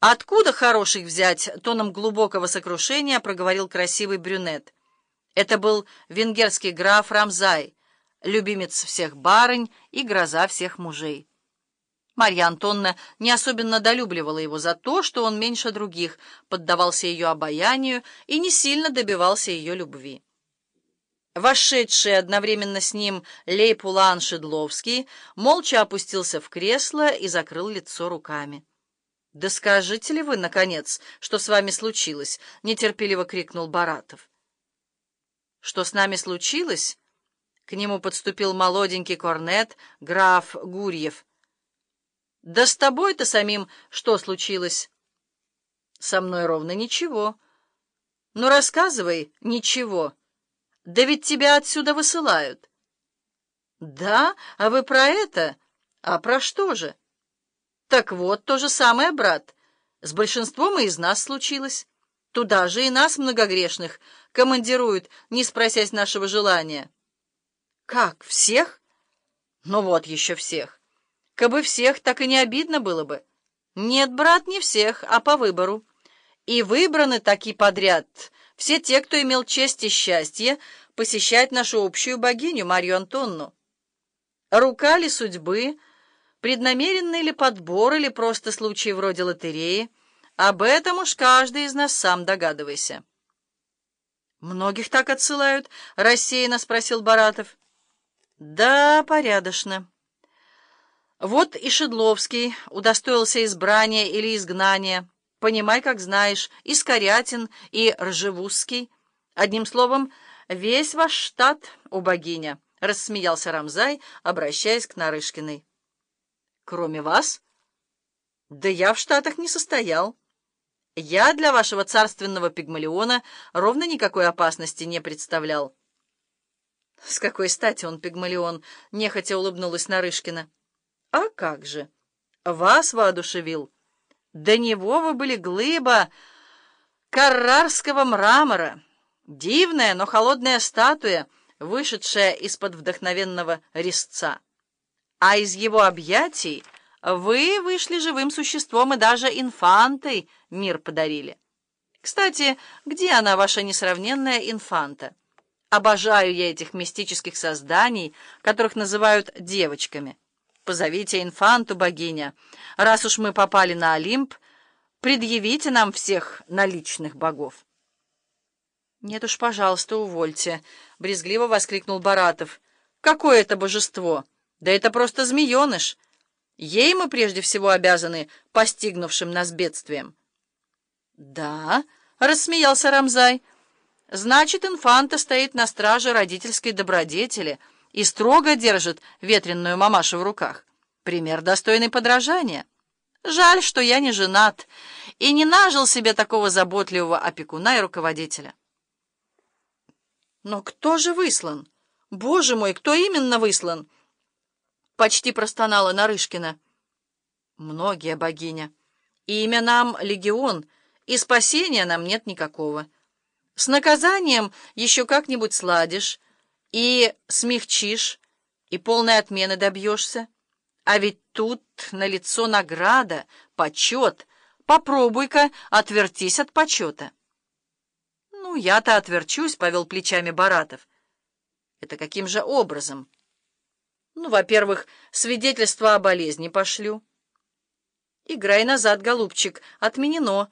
«Откуда хороших взять?» — тоном глубокого сокрушения проговорил красивый брюнет. Это был венгерский граф Рамзай, любимец всех барынь и гроза всех мужей. Марья Антонна не особенно долюбливала его за то, что он меньше других поддавался ее обаянию и не сильно добивался ее любви. Вошедший одновременно с ним Лейпулан Шедловский молча опустился в кресло и закрыл лицо руками. «Да скажите ли вы, наконец, что с вами случилось?» — нетерпеливо крикнул Баратов. «Что с нами случилось?» К нему подступил молоденький корнет, граф Гурьев. «Да с тобой-то самим что случилось?» «Со мной ровно ничего». «Ну, рассказывай, ничего. Да ведь тебя отсюда высылают». «Да? А вы про это? А про что же?» Так вот, то же самое, брат. С большинством и из нас случилось. Туда же и нас, многогрешных, командируют, не спросясь нашего желания. Как, всех? Ну вот еще всех. Кабы всех, так и не обидно было бы. Нет, брат, не всех, а по выбору. И выбраны таки подряд все те, кто имел честь и счастье посещать нашу общую богиню Марью Антонну. Рука ли судьбы — Преднамеренный ли подбор или просто случай вроде лотереи, об этом уж каждый из нас сам догадывайся. «Многих так отсылают?» — рассеянно спросил Баратов. «Да, порядочно. Вот и Шедловский удостоился избрания или изгнания, понимай, как знаешь, и Скорятин, и Ржевузский. Одним словом, весь ваш штат у богиня», — рассмеялся Рамзай, обращаясь к Нарышкиной. Кроме вас? Да я в Штатах не состоял. Я для вашего царственного пигмалиона ровно никакой опасности не представлял. С какой стати он пигмалион? Нехотя улыбнулась Нарышкина. А как же? Вас воодушевил. До него вы были глыба каррарского мрамора. Дивная, но холодная статуя, вышедшая из-под вдохновенного резца а из его объятий вы вышли живым существом и даже инфантой мир подарили. Кстати, где она, ваша несравненная инфанта? Обожаю я этих мистических созданий, которых называют девочками. Позовите инфанту, богиня. Раз уж мы попали на Олимп, предъявите нам всех наличных богов. «Нет уж, пожалуйста, увольте», — брезгливо воскликнул Баратов. «Какое это божество!» Да это просто змееныш. Ей мы прежде всего обязаны постигнувшим нас бедствием. Да, рассмеялся Рамзай. Значит, инфанта стоит на страже родительской добродетели и строго держит ветренную мамашу в руках. Пример достойный подражания. Жаль, что я не женат и не нажил себе такого заботливого опекуна и руководителя. Но кто же выслан? Боже мой, кто именно выслан? Почти простонала Нарышкина. Многие, богиня. Имя нам легион, и спасения нам нет никакого. С наказанием еще как-нибудь сладишь, и смягчишь, и полной отмены добьешься. А ведь тут налицо награда, почет. Попробуй-ка отвертись от почета. Ну, я-то отверчусь, — повел плечами Баратов. Это каким же образом? Ну, во-первых, свидетельство о болезни пошлю. Играй назад, голубчик, отменено.